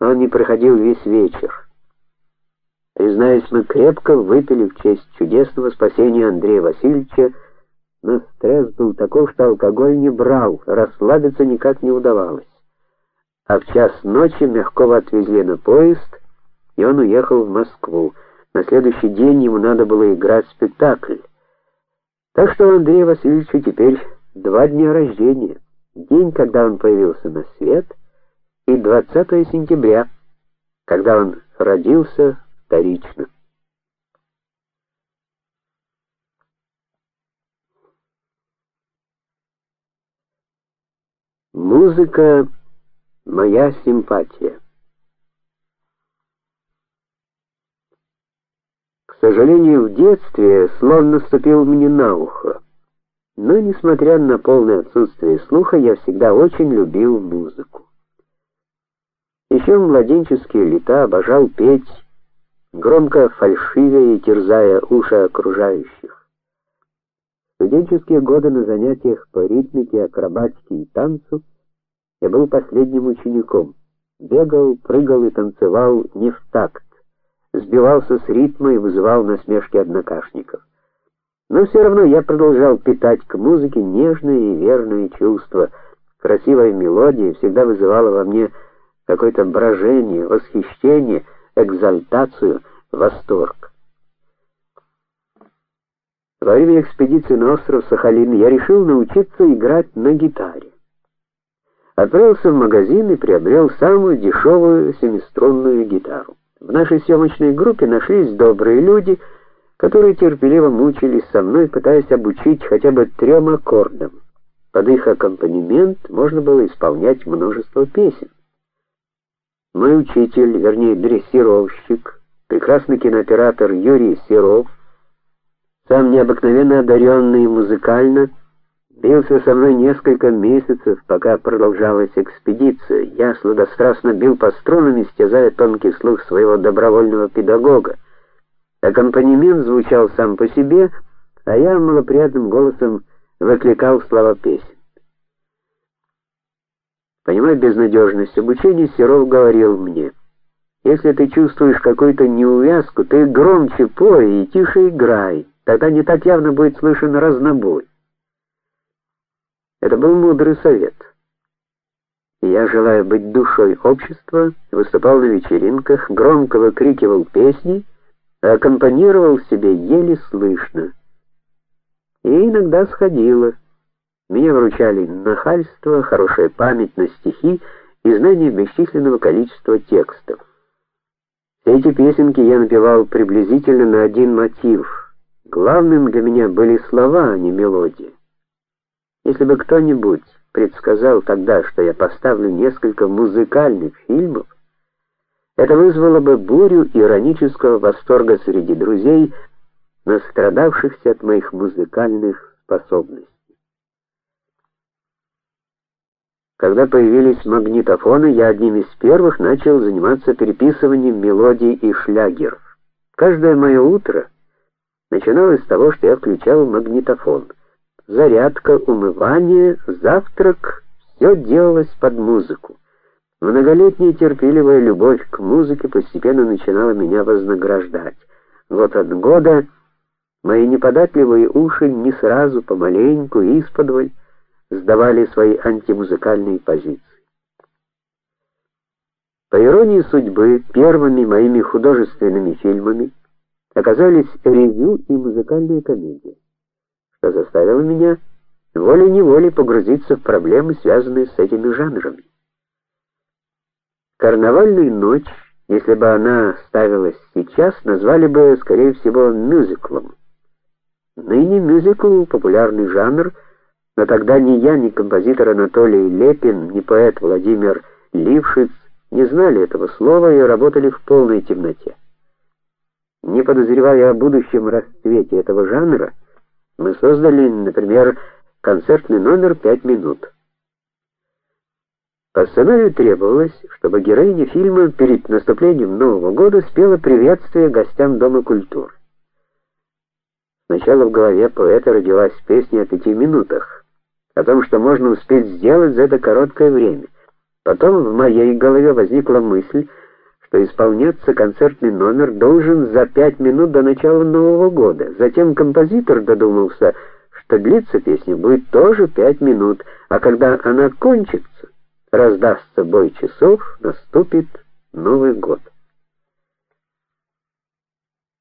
Он не проходил весь вечер. Признаюсь, мы крепко выпили в честь чудесного спасения Андрея Васильевича, но стресс был такой, что алкоголь не брал, расслабиться никак не удавалось. А в час ночи Мягкова отвезли на поезд, и он уехал в Москву. На следующий день ему надо было играть спектакль. Так что у Андрея Васильевича теперь два дня рождения. День, когда он появился на свет, и 20 сентября, когда он родился вторично. Музыка моя симпатия. К сожалению, в детстве слон наступил мне на ухо. Но несмотря на полное отсутствие слуха, я всегда очень любил музыку. Еще в младенческие лета обожал петь громко фальшивя и терзая уши окружающих. В студенческие годы на занятиях по ритмике, акробатике и танцу я был последним учеником. Бегал, прыгал и танцевал не в такт, сбивался с ритма и вызывал насмешки однокашников. Но все равно я продолжал питать к музыке нежные и верные чувства. Красивая мелодия всегда вызывала во мне какое-то брожение, восхищение экзальтацию, восторг. Во время экспедиции на остров Сахалин я решил научиться играть на гитаре. Отправился в магазин и приобрел самую дешевую семиструнную гитару. В нашей съемочной группе нашлись добрые люди, которые терпеливо мучились со мной, пытаясь обучить хотя бы трем аккордам. Под их аккомпанемент можно было исполнять множество песен. Мой учитель, вернее, дрессировщик, прекрасный кинооператор Юрий Серов, сам необыкновенно одаренный музыкально, бился со мной несколько месяцев, пока продолжалась экспедиция. Я сладострастно бил по струнам, истязая тонкий слух своего добровольного педагога. Аккомпанемент звучал сам по себе, а я малоприятным голосом выкликал слова песен. Понимая безнадежность обучения, Серов говорил мне: "Если ты чувствуешь какую-то неувязку, ты громче пой и тише играй, тогда не так явно будет слышен разнобой". Это был мудрый совет. Я, желая быть душой общества, выступал на вечеринках, громко выкрикивал песни, а аккомпанировал себе еле слышно. И иногда сходило. Меня вручали нахальство, хорошая память на стихи и знание бесчисленного количества текстов. Все эти песенки я напевал приблизительно на один мотив. Главным для меня были слова, а не мелодия. Если бы кто-нибудь предсказал тогда, что я поставлю несколько музыкальных фильмов, это вызвало бы бурю иронического восторга среди друзей, настрадавшихся от моих музыкальных способностей. Когда появились магнитофоны, я одним из первых начал заниматься переписыванием мелодий и шлягеров. Каждое мое утро начиналось с того, что я включал магнитофон. Зарядка, умывание, завтрак все делалось под музыку. Многолетняя терпеливая любовь к музыке постепенно начинала меня вознаграждать. Год от года мои неподатливые уши не сразу, помаленьку, исподволь сдавали свои антимузыкальные позиции. По иронии судьбы, первыми моими художественными фильмами оказались ревю и музыкальная комедия, что заставило меня волей-неволей погрузиться в проблемы, связанные с этими жанрами. Карнавальную ночь, если бы она ставилась сейчас, назвали бы, скорее всего, мюзиклом. Ныне мюзикл популярный жанр, но тогда ни я, ни композитор Анатолий Лепин, ни поэт Владимир Лившиц не знали этого слова и работали в полной темноте. Не подозревая о будущем расцвете этого жанра, мы создали, например, концертный номер «Пять минут». По сценарию требовалось, чтобы героиня фильма перед наступлением Нового года спела приветствие гостям Дома культуры. Сначала в голове поэта родилась песня о пяти минутах о том, что можно успеть сделать за это короткое время. Потом в моей голове возникла мысль, что исполняться концертный номер должен за пять минут до начала Нового года. Затем композитор додумался, что длиться песня будет тоже пять минут, а когда она кончится, раздастся бой часов, наступит Новый год.